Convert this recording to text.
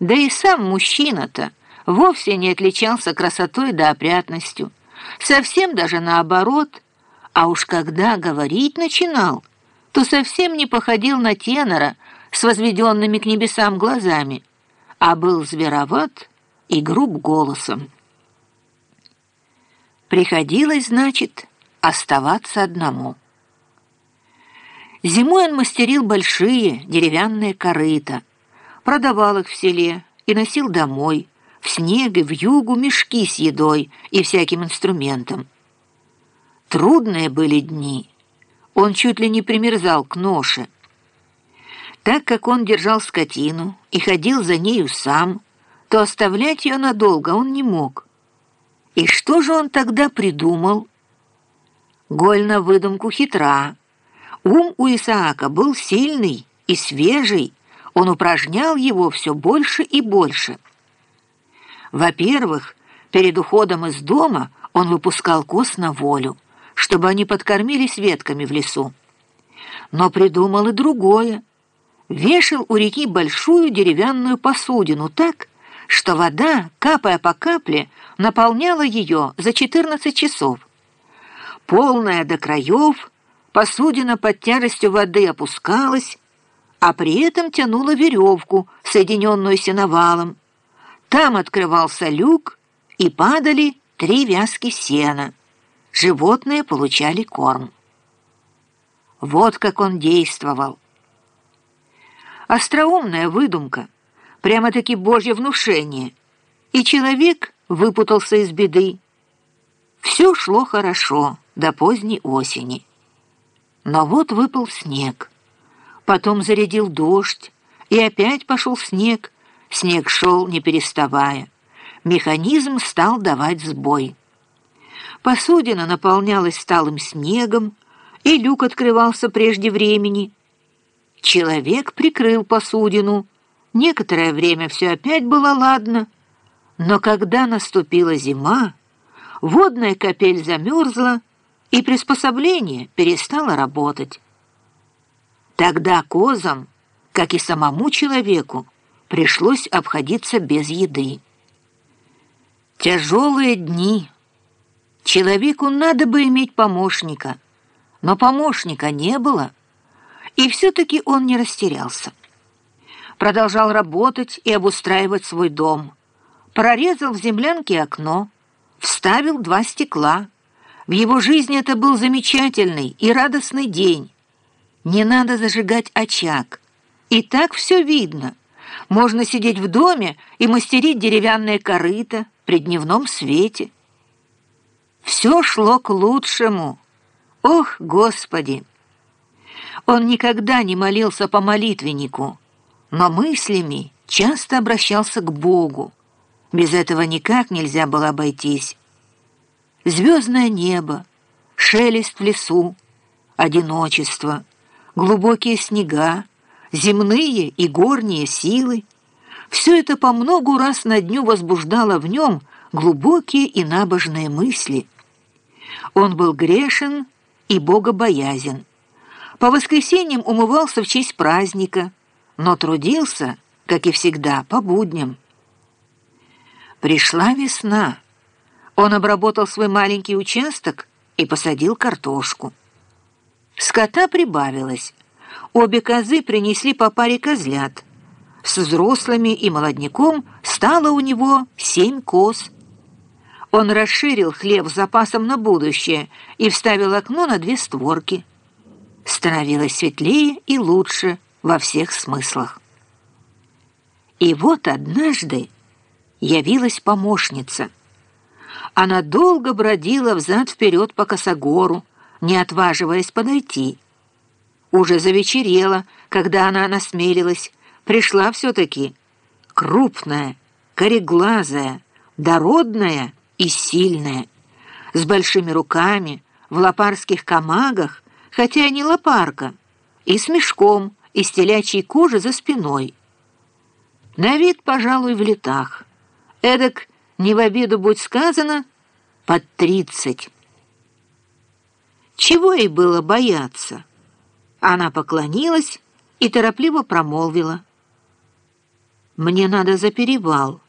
Да и сам мужчина-то вовсе не отличался красотой да опрятностью. Совсем даже наоборот. А уж когда говорить начинал, то совсем не походил на тенора с возведенными к небесам глазами, а был звероват и груб голосом. Приходилось, значит, оставаться одному. Зимой он мастерил большие деревянные корыта, продавал их в селе и носил домой, в снег и в югу мешки с едой и всяким инструментом. Трудные были дни. Он чуть ли не примерзал к ноше. Так как он держал скотину и ходил за нею сам, то оставлять ее надолго он не мог. И что же он тогда придумал? Голь на выдумку хитра. Ум у Исаака был сильный и свежий, он упражнял его все больше и больше. Во-первых, перед уходом из дома он выпускал коз на волю, чтобы они подкормились ветками в лесу. Но придумал и другое. Вешал у реки большую деревянную посудину так, что вода, капая по капле, наполняла ее за 14 часов. Полная до краев, посудина под тяжестью воды опускалась, а при этом тянула веревку, соединенную сеновалом. Там открывался люк, и падали три вязки сена. Животные получали корм. Вот как он действовал. Остроумная выдумка, прямо-таки божье внушение, и человек выпутался из беды. Все шло хорошо до поздней осени. Но вот выпал снег. Потом зарядил дождь, и опять пошел снег. Снег шел, не переставая. Механизм стал давать сбой. Посудина наполнялась сталым снегом, и люк открывался прежде времени. Человек прикрыл посудину. Некоторое время все опять было ладно, но когда наступила зима, водная капель замерзла, и приспособление перестало работать. Тогда козам, как и самому человеку, пришлось обходиться без еды. Тяжелые дни. Человеку надо бы иметь помощника, но помощника не было, и все-таки он не растерялся. Продолжал работать и обустраивать свой дом. Прорезал в землянке окно, вставил два стекла. В его жизни это был замечательный и радостный день. Не надо зажигать очаг. И так все видно. Можно сидеть в доме и мастерить деревянные корыта при дневном свете. Все шло к лучшему. Ох, Господи! Он никогда не молился по молитвеннику, но мыслями часто обращался к Богу. Без этого никак нельзя было обойтись. Звездное небо, шелест в лесу, одиночество — глубокие снега, земные и горние силы. Все это по многу раз на дню возбуждало в нем глубокие и набожные мысли. Он был грешен и богобоязен. По воскресеньям умывался в честь праздника, но трудился, как и всегда, по будням. Пришла весна. Он обработал свой маленький участок и посадил картошку. Скота прибавилось. Обе козы принесли по паре козлят. С взрослыми и молодняком стало у него семь коз. Он расширил хлеб с запасом на будущее и вставил окно на две створки. Становилось светлее и лучше во всех смыслах. И вот однажды явилась помощница. Она долго бродила взад-вперед по косогору, не отваживаясь подойти. Уже завечерело, когда она насмелилась, пришла все-таки крупная, кореглазая, дородная и сильная, с большими руками, в лопарских камагах, хотя и не лопарка, и с мешком из телячьей кожи за спиной. На вид, пожалуй, в летах. Эдак, не в обиду будь сказано, под тридцать. Чего ей было бояться? Она поклонилась и торопливо промолвила. Мне надо за перевал.